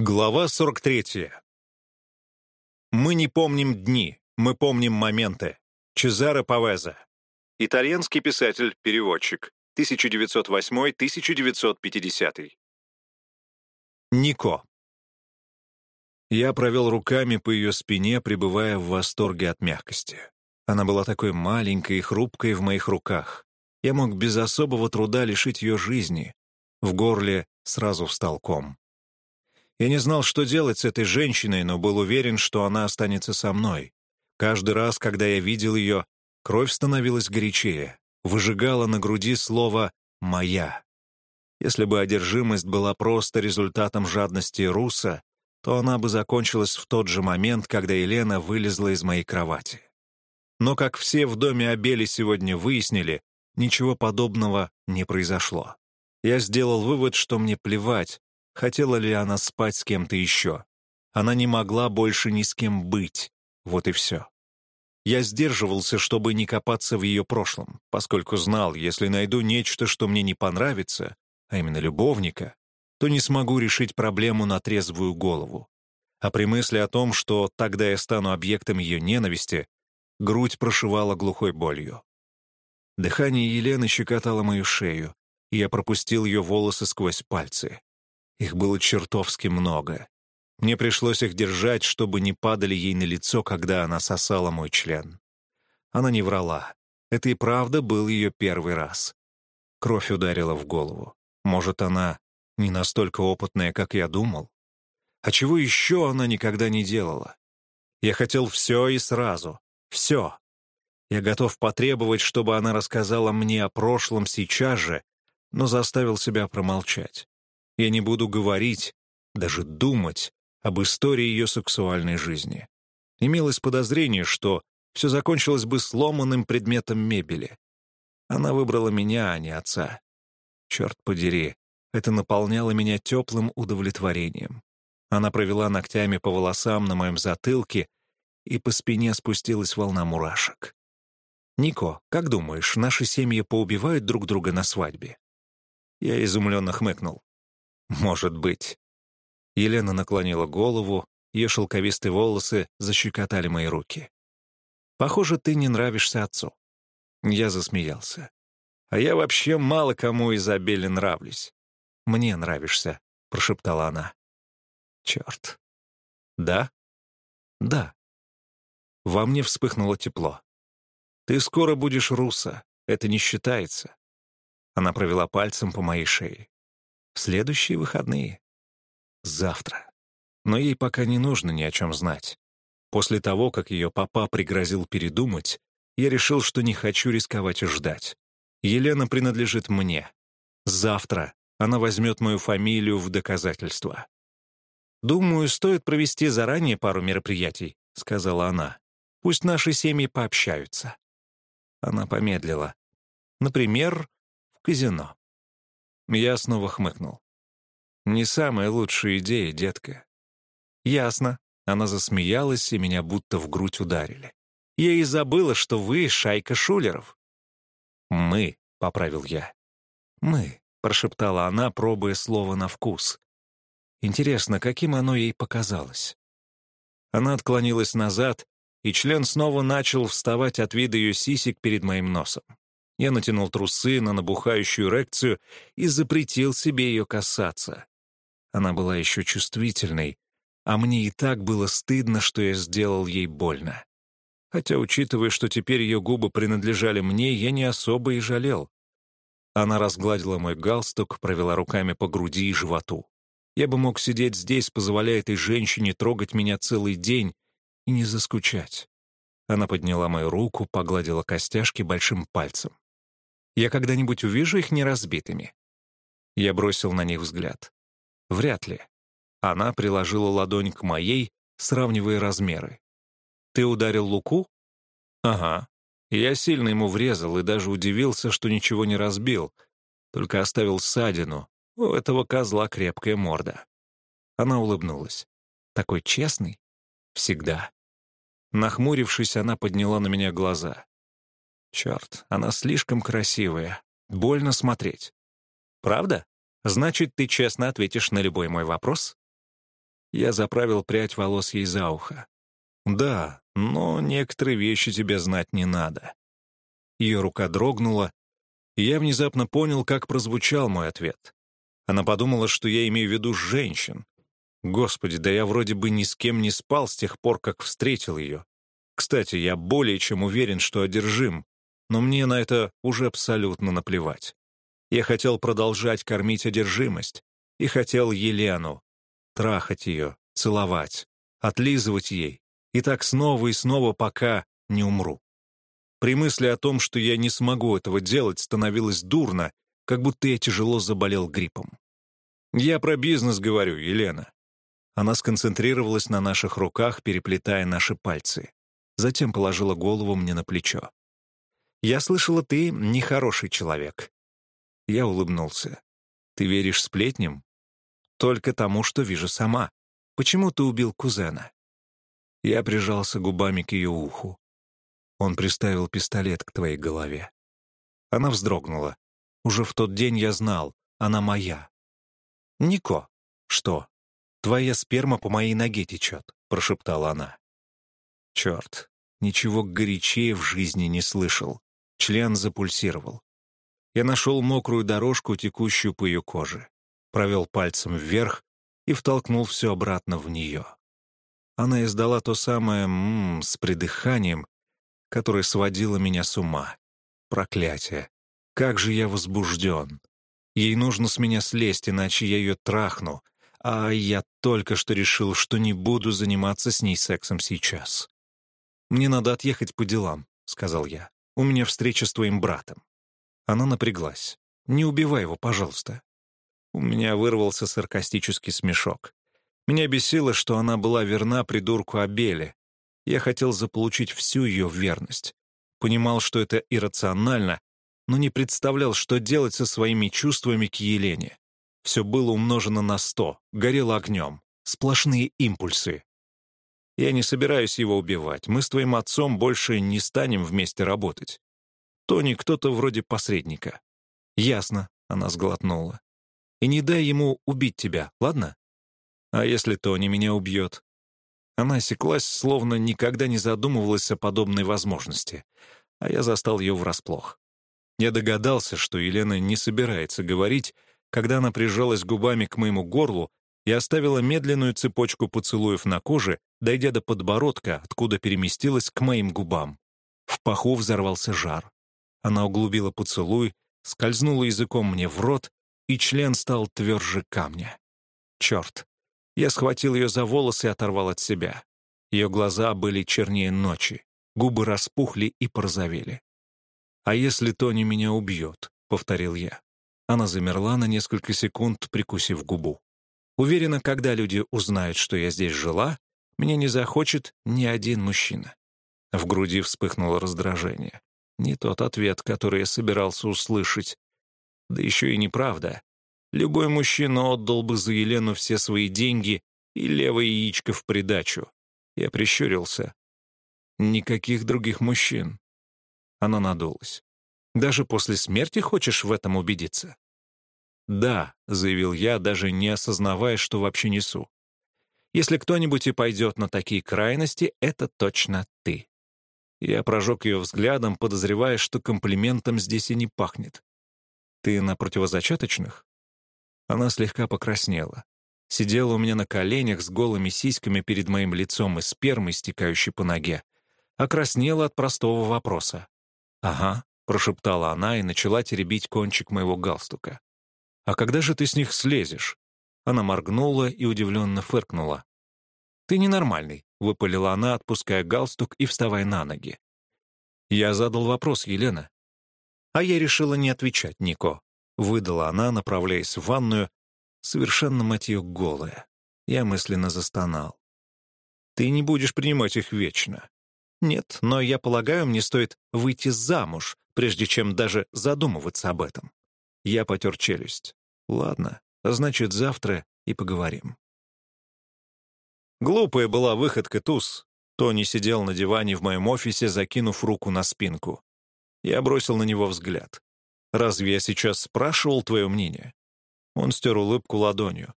Глава 43. Мы не помним дни, мы помним моменты. Чезаре Павеза. Итальянский писатель-переводчик. 1908-1950. Нико. Я провел руками по ее спине, пребывая в восторге от мягкости. Она была такой маленькой и хрупкой в моих руках. Я мог без особого труда лишить ее жизни. В горле сразу встал ком. Я не знал, что делать с этой женщиной, но был уверен, что она останется со мной. Каждый раз, когда я видел ее, кровь становилась горячее, выжигала на груди слово «моя». Если бы одержимость была просто результатом жадности Руса, то она бы закончилась в тот же момент, когда Елена вылезла из моей кровати. Но, как все в доме Абели сегодня выяснили, ничего подобного не произошло. Я сделал вывод, что мне плевать, Хотела ли она спать с кем-то еще? Она не могла больше ни с кем быть. Вот и все. Я сдерживался, чтобы не копаться в ее прошлом, поскольку знал, если найду нечто, что мне не понравится, а именно любовника, то не смогу решить проблему на трезвую голову. А при мысли о том, что тогда я стану объектом ее ненависти, грудь прошивала глухой болью. Дыхание Елены щекотало мою шею, и я пропустил ее волосы сквозь пальцы. Их было чертовски много. Мне пришлось их держать, чтобы не падали ей на лицо, когда она сосала мой член. Она не врала. Это и правда был ее первый раз. Кровь ударила в голову. Может, она не настолько опытная, как я думал? А чего еще она никогда не делала? Я хотел все и сразу. Все. Я готов потребовать, чтобы она рассказала мне о прошлом сейчас же, но заставил себя промолчать. Я не буду говорить, даже думать об истории ее сексуальной жизни. Имелось подозрение, что все закончилось бы сломанным предметом мебели. Она выбрала меня, а не отца. Черт подери, это наполняло меня теплым удовлетворением. Она провела ногтями по волосам на моем затылке, и по спине спустилась волна мурашек. «Нико, как думаешь, наши семьи поубивают друг друга на свадьбе?» Я изумленно хмыкнул. «Может быть». Елена наклонила голову, ее шелковистые волосы защекотали мои руки. «Похоже, ты не нравишься отцу». Я засмеялся. «А я вообще мало кому из Абели нравлюсь». «Мне нравишься», — прошептала она. «Черт». «Да?» «Да». Во мне вспыхнуло тепло. «Ты скоро будешь руса. Это не считается». Она провела пальцем по моей шее следующие выходные. Завтра. Но ей пока не нужно ни о чем знать. После того, как ее папа пригрозил передумать, я решил, что не хочу рисковать и ждать. Елена принадлежит мне. Завтра она возьмет мою фамилию в доказательство. «Думаю, стоит провести заранее пару мероприятий», — сказала она. «Пусть наши семьи пообщаются». Она помедлила. «Например, в казино». Я снова хмыкнул. «Не самая лучшая идея, детка». «Ясно». Она засмеялась, и меня будто в грудь ударили. «Я и забыла, что вы шайка шулеров». «Мы», — поправил я. «Мы», — прошептала она, пробуя слово на вкус. Интересно, каким оно ей показалось? Она отклонилась назад, и член снова начал вставать от вида ее сисек перед моим носом. Я натянул трусы на набухающую эрекцию и запретил себе ее касаться. Она была еще чувствительной, а мне и так было стыдно, что я сделал ей больно. Хотя, учитывая, что теперь ее губы принадлежали мне, я не особо и жалел. Она разгладила мой галстук, провела руками по груди и животу. Я бы мог сидеть здесь, позволяя этой женщине трогать меня целый день и не заскучать. Она подняла мою руку, погладила костяшки большим пальцем. Я когда-нибудь увижу их неразбитыми?» Я бросил на них взгляд. «Вряд ли». Она приложила ладонь к моей, сравнивая размеры. «Ты ударил Луку?» «Ага». Я сильно ему врезал и даже удивился, что ничего не разбил, только оставил ссадину. У этого козла крепкая морда. Она улыбнулась. «Такой честный?» «Всегда». Нахмурившись, она подняла на меня глаза. Черт, она слишком красивая. Больно смотреть. Правда? Значит, ты честно ответишь на любой мой вопрос? Я заправил прядь волос ей за ухо. «Да, но некоторые вещи тебе знать не надо». Ее рука дрогнула, и я внезапно понял, как прозвучал мой ответ. Она подумала, что я имею в виду женщин. Господи, да я вроде бы ни с кем не спал с тех пор, как встретил ее. Кстати, я более чем уверен, что одержим, но мне на это уже абсолютно наплевать. Я хотел продолжать кормить одержимость и хотел Елену, трахать ее, целовать, отлизывать ей, и так снова и снова, пока не умру. При мысли о том, что я не смогу этого делать, становилось дурно, как будто я тяжело заболел гриппом. «Я про бизнес говорю, Елена». Она сконцентрировалась на наших руках, переплетая наши пальцы. Затем положила голову мне на плечо. «Я слышала, ты нехороший человек». Я улыбнулся. «Ты веришь сплетням?» «Только тому, что вижу сама. Почему ты убил кузена?» Я прижался губами к ее уху. Он приставил пистолет к твоей голове. Она вздрогнула. Уже в тот день я знал, она моя. «Нико». «Что?» «Твоя сперма по моей ноге течет», — прошептала она. Черт, ничего горячее в жизни не слышал. Член запульсировал. Я нашел мокрую дорожку, текущую по ее коже. Провел пальцем вверх и втолкнул все обратно в нее. Она издала то самое «ммм» с придыханием, которое сводило меня с ума. Проклятие. Как же я возбужден. Ей нужно с меня слезть, иначе я ее трахну. А я только что решил, что не буду заниматься с ней сексом сейчас. «Мне надо отъехать по делам», — сказал я. «У меня встреча с твоим братом». Она напряглась. «Не убивай его, пожалуйста». У меня вырвался саркастический смешок. Меня бесило, что она была верна придурку Абеле. Я хотел заполучить всю ее верность. Понимал, что это иррационально, но не представлял, что делать со своими чувствами к Елене. Все было умножено на сто, горело огнем. Сплошные импульсы. Я не собираюсь его убивать. Мы с твоим отцом больше не станем вместе работать. Тони кто-то вроде посредника. Ясно, она сглотнула. И не дай ему убить тебя, ладно? А если Тони меня убьет? Она осеклась, словно никогда не задумывалась о подобной возможности, а я застал ее врасплох. Я догадался, что Елена не собирается говорить, когда она прижалась губами к моему горлу и оставила медленную цепочку поцелуев на коже, дойдя до подбородка, откуда переместилась к моим губам. В паху взорвался жар. Она углубила поцелуй, скользнула языком мне в рот, и член стал тверже камня. Черт, я схватил ее за волосы и оторвал от себя. Ее глаза были чернее ночи, губы распухли и порозовели. «А если Тони меня убьет?» — повторил я. Она замерла на несколько секунд, прикусив губу. Уверена, когда люди узнают, что я здесь жила, мне не захочет ни один мужчина. В груди вспыхнуло раздражение. Не тот ответ, который я собирался услышать. Да еще и неправда. Любой мужчина отдал бы за Елену все свои деньги и левое яичко в придачу. Я прищурился. Никаких других мужчин. Она надулась. Даже после смерти хочешь в этом убедиться? «Да», — заявил я, даже не осознавая, что вообще несу. «Если кто-нибудь и пойдет на такие крайности, это точно ты». Я прожег ее взглядом, подозревая, что комплиментом здесь и не пахнет. «Ты на противозачаточных?» Она слегка покраснела. Сидела у меня на коленях с голыми сиськами перед моим лицом и спермой, стекающей по ноге. Окраснела от простого вопроса. «Ага», — прошептала она и начала теребить кончик моего галстука. «А когда же ты с них слезешь?» Она моргнула и удивленно фыркнула. «Ты ненормальный», — выпалила она, отпуская галстук и вставая на ноги. Я задал вопрос, Елена. А я решила не отвечать, Нико. Выдала она, направляясь в ванную, совершенно, мать ее, голая. Я мысленно застонал. «Ты не будешь принимать их вечно». «Нет, но я полагаю, мне стоит выйти замуж, прежде чем даже задумываться об этом». Я потер челюсть. «Ладно, значит, завтра и поговорим». Глупая была выходка туз. Тони сидел на диване в моем офисе, закинув руку на спинку. Я бросил на него взгляд. Разве я сейчас спрашивал твое мнение?» Он стер улыбку ладонью.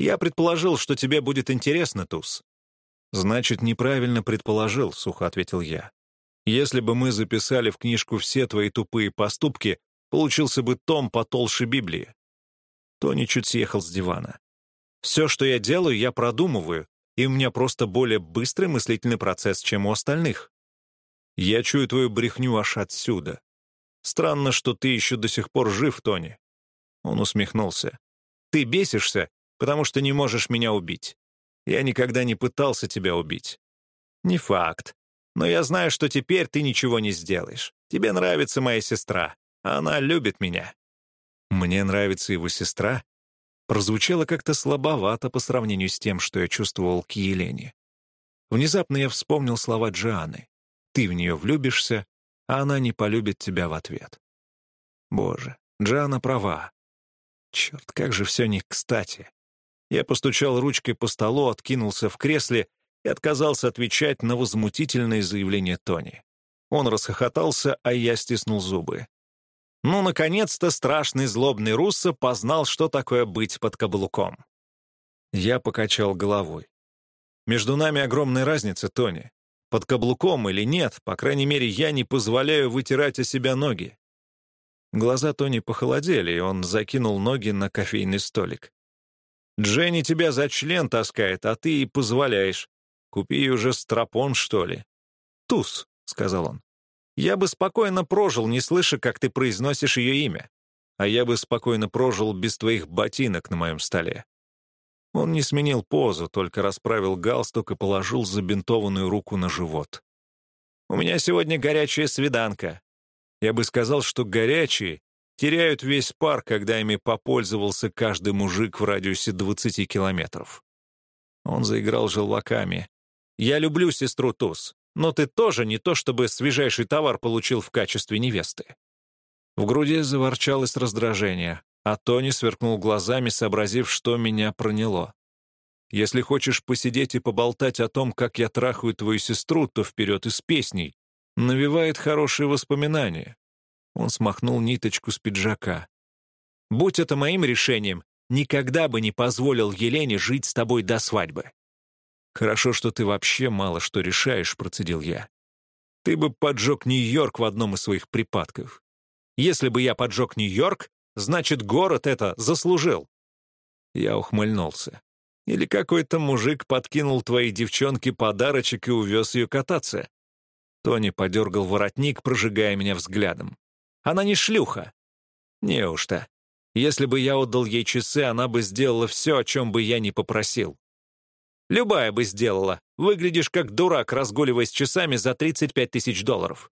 Я предположил, что тебе будет интересно, Туз». «Значит, неправильно предположил», — сухо ответил я. «Если бы мы записали в книжку все твои тупые поступки, получился бы том потолще Библии». Тони чуть съехал с дивана. «Все, что я делаю, я продумываю, и у меня просто более быстрый мыслительный процесс, чем у остальных. Я чую твою брехню аж отсюда. Странно, что ты еще до сих пор жив, Тони». Он усмехнулся. «Ты бесишься, потому что не можешь меня убить. Я никогда не пытался тебя убить». «Не факт. Но я знаю, что теперь ты ничего не сделаешь. Тебе нравится моя сестра. Она любит меня». «Мне нравится его сестра?» Прозвучало как-то слабовато по сравнению с тем, что я чувствовал к Елене. Внезапно я вспомнил слова Джианы. «Ты в нее влюбишься, а она не полюбит тебя в ответ». Боже, Джиана права. Черт, как же все не кстати. Я постучал ручкой по столу, откинулся в кресле и отказался отвечать на возмутительное заявление Тони. Он расхохотался, а я стиснул зубы. Ну, наконец-то страшный злобный Руссо познал, что такое быть под каблуком. Я покачал головой. Между нами огромная разница, Тони. Под каблуком или нет, по крайней мере, я не позволяю вытирать о себя ноги. Глаза Тони похолодели, и он закинул ноги на кофейный столик. «Дженни тебя за член таскает, а ты и позволяешь. Купи уже стропон, что ли?» «Туз», — сказал он. «Я бы спокойно прожил, не слыша, как ты произносишь ее имя. А я бы спокойно прожил без твоих ботинок на моем столе». Он не сменил позу, только расправил галстук и положил забинтованную руку на живот. «У меня сегодня горячая свиданка. Я бы сказал, что горячие теряют весь пар, когда ими попользовался каждый мужик в радиусе 20 километров. Он заиграл желваками. «Я люблю сестру Туз, но ты тоже не то чтобы свежайший товар получил в качестве невесты». В груди заворчалось раздражение, а Тони сверкнул глазами, сообразив, что меня проняло. «Если хочешь посидеть и поболтать о том, как я трахаю твою сестру, то вперед из песней. Навевает хорошие воспоминания. Он смахнул ниточку с пиджака. «Будь это моим решением, никогда бы не позволил Елене жить с тобой до свадьбы». «Хорошо, что ты вообще мало что решаешь», — процедил я. «Ты бы поджег Нью-Йорк в одном из своих припадков. Если бы я поджег Нью-Йорк, значит, город это заслужил». Я ухмыльнулся. Или какой-то мужик подкинул твоей девчонке подарочек и увез ее кататься. Тони подергал воротник, прожигая меня взглядом. Она не шлюха. Неужто? Если бы я отдал ей часы, она бы сделала все, о чем бы я не попросил. Любая бы сделала. Выглядишь как дурак, разгуливаясь часами за 35 тысяч долларов.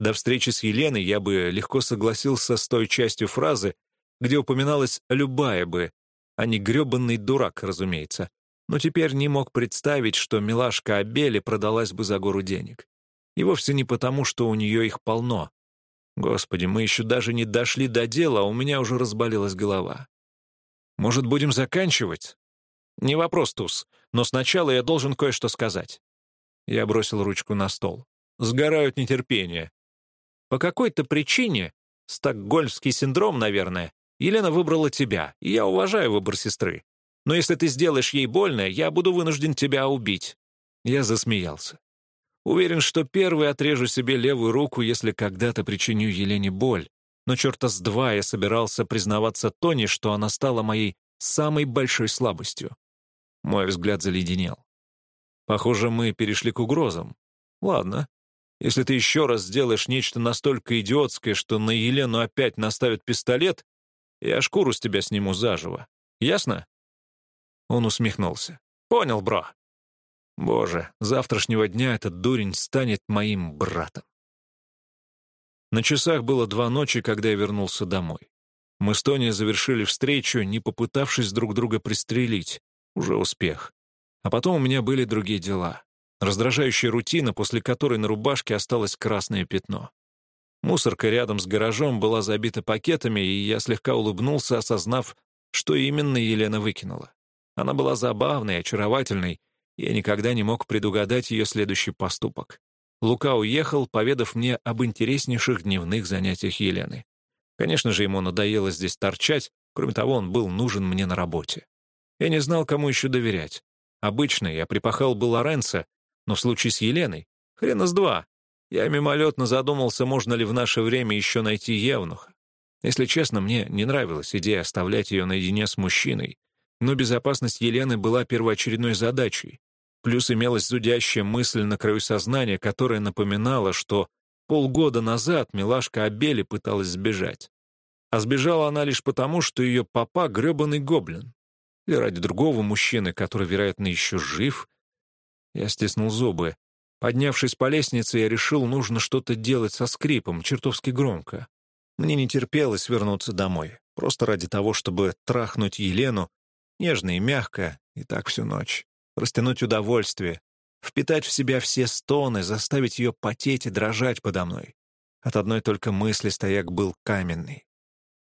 До встречи с Еленой я бы легко согласился с той частью фразы, где упоминалась «любая бы», а не грёбанный дурак, разумеется. Но теперь не мог представить, что милашка Абели продалась бы за гору денег. И вовсе не потому, что у нее их полно. Господи, мы еще даже не дошли до дела, а у меня уже разболелась голова. Может, будем заканчивать? Не вопрос, Туз, но сначала я должен кое-что сказать. Я бросил ручку на стол. Сгораю от нетерпения. По какой-то причине, стокгольмский синдром, наверное, Елена выбрала тебя, и я уважаю выбор сестры. Но если ты сделаешь ей больно, я буду вынужден тебя убить». Я засмеялся. Уверен, что первый отрежу себе левую руку, если когда-то причиню Елене боль. Но черта с два я собирался признаваться Тони, что она стала моей самой большой слабостью. Мой взгляд заледенел. Похоже, мы перешли к угрозам. Ладно. Если ты еще раз сделаешь нечто настолько идиотское, что на Елену опять наставят пистолет, я шкуру с тебя сниму заживо. Ясно? Он усмехнулся. Понял, бро. Боже, завтрашнего дня этот дурень станет моим братом. На часах было два ночи, когда я вернулся домой. Мы с Тони завершили встречу, не попытавшись друг друга пристрелить. Уже успех. А потом у меня были другие дела. Раздражающая рутина, после которой на рубашке осталось красное пятно. Мусорка рядом с гаражом была забита пакетами, и я слегка улыбнулся, осознав, что именно Елена выкинула. Она была забавной, очаровательной, я никогда не мог предугадать ее следующий поступок. Лука уехал, поведав мне об интереснейших дневных занятиях Елены. Конечно же, ему надоело здесь торчать, кроме того, он был нужен мне на работе. Я не знал, кому еще доверять. Обычно я припахал бы Лоренцо, но в случае с Еленой — хрена с два. Я мимолетно задумался, можно ли в наше время еще найти Евнуха. Если честно, мне не нравилась идея оставлять ее наедине с мужчиной, но безопасность Елены была первоочередной задачей. Плюс имелась зудящая мысль на краю сознания, которая напоминала, что полгода назад милашка Абели пыталась сбежать. А сбежала она лишь потому, что ее папа — гребаный гоблин. Или ради другого мужчины, который, вероятно, еще жив. Я стиснул зубы. Поднявшись по лестнице, я решил, нужно что-то делать со скрипом, чертовски громко. Мне не терпелось вернуться домой, просто ради того, чтобы трахнуть Елену нежно и мягко, и так всю ночь растянуть удовольствие, впитать в себя все стоны, заставить ее потеть и дрожать подо мной. От одной только мысли стояк был каменный.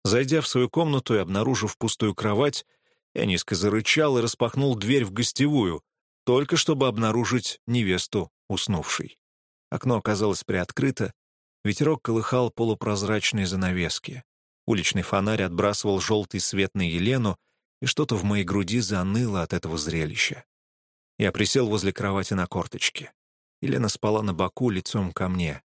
Зайдя в свою комнату и обнаружив пустую кровать, я низко зарычал и распахнул дверь в гостевую, только чтобы обнаружить невесту уснувшей. Окно оказалось приоткрыто, ветерок колыхал полупрозрачные занавески. Уличный фонарь отбрасывал желтый свет на Елену, и что-то в моей груди заныло от этого зрелища. Я присел возле кровати на корточке. Елена спала на боку лицом ко мне.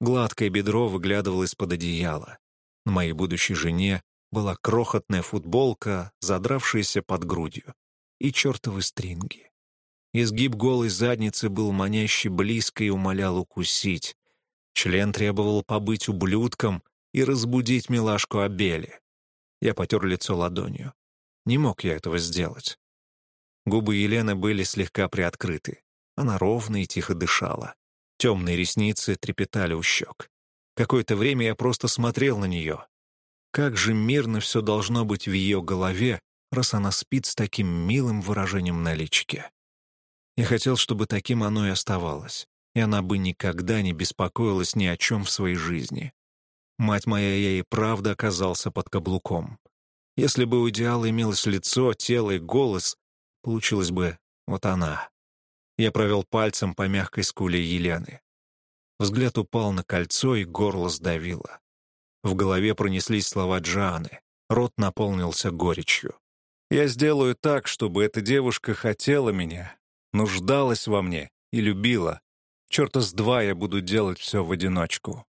Гладкое бедро выглядывало из-под одеяла. На моей будущей жене была крохотная футболка, задравшаяся под грудью, и чертовы стринги. Изгиб голой задницы был маняще близко и умолял укусить. Член требовал побыть ублюдком и разбудить милашку Абели. Я потер лицо ладонью. Не мог я этого сделать. Губы Елены были слегка приоткрыты. Она ровно и тихо дышала. Темные ресницы трепетали у щек. Какое-то время я просто смотрел на нее. Как же мирно все должно быть в ее голове, раз она спит с таким милым выражением на личике. Я хотел, чтобы таким оно и оставалось, и она бы никогда не беспокоилась ни о чем в своей жизни. Мать моя, я и правда оказался под каблуком. Если бы у идеала имелось лицо, тело и голос, Получилась бы вот она. Я провел пальцем по мягкой скуле Елены. Взгляд упал на кольцо, и горло сдавило. В голове пронеслись слова Джаны. Рот наполнился горечью. «Я сделаю так, чтобы эта девушка хотела меня, нуждалась во мне и любила. Черта с два я буду делать все в одиночку».